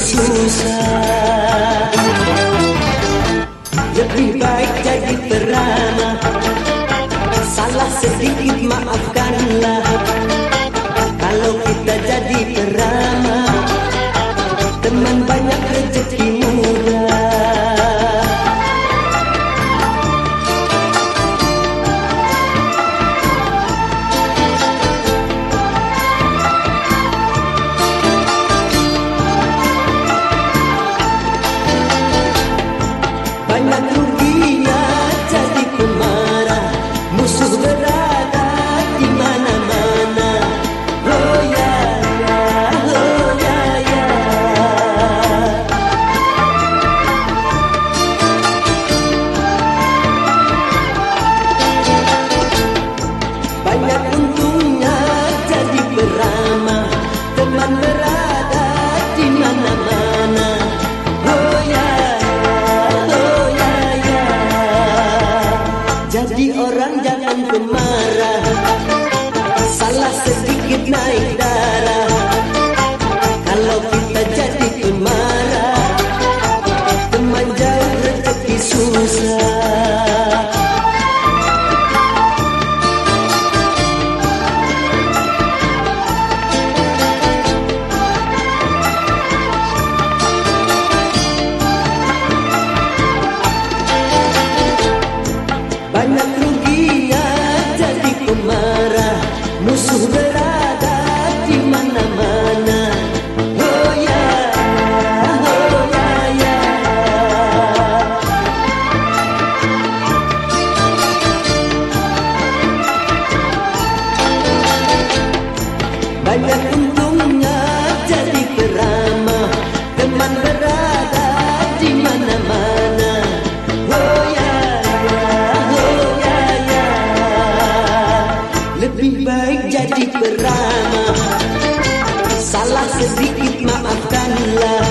susah. Lebih baik jadi peramah Salah sedikit maafkanlah. Kalau kita jadi peramah Teman banyak rezeki jangan kemarah Salah sedikit naik darah. Kalau kita jadi pemarah Teman jauh rezeki susah. Banyak ruginya Musuh berada di mana-mana. Oh ya, oh ya ya. Banyak Salah sedikit maafkanlah.